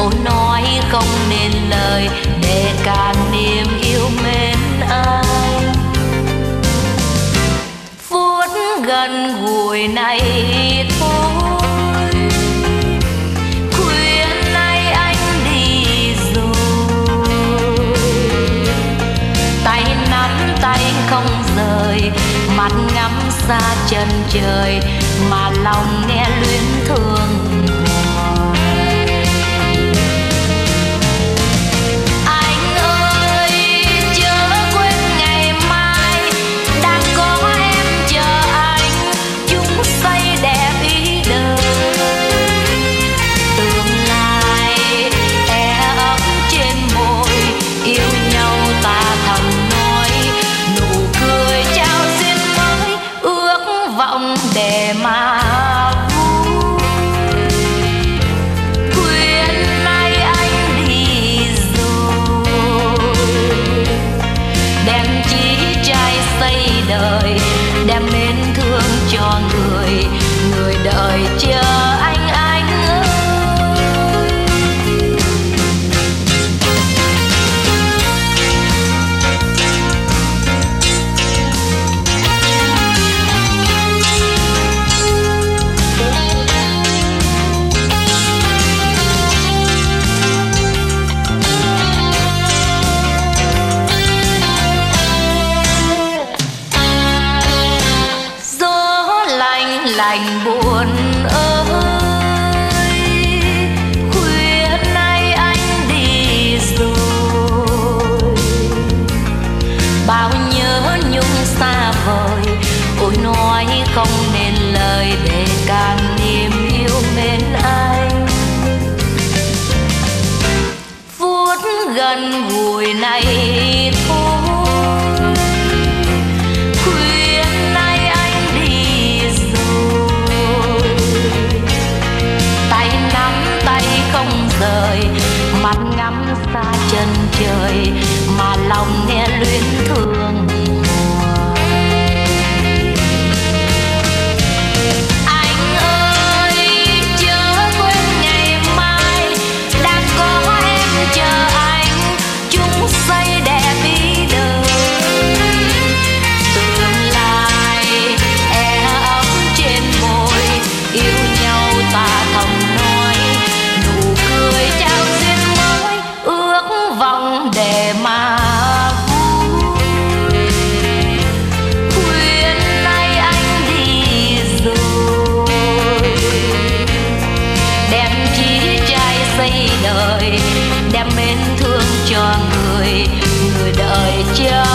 ôi nói không nên lời, để cạn niềm yêu mến anh phút gần gũi này thôi khuya nay anh đi rồi. Tay nắm tay không rời mắt ngắm xa chân trời, mà lòng đành buồn ơi. Khuya nay anh đi rồi. Bao nhớ nhung xa vời, ôi nói không nên lời để can niềm yêu mến anh. Phút gần gùi này just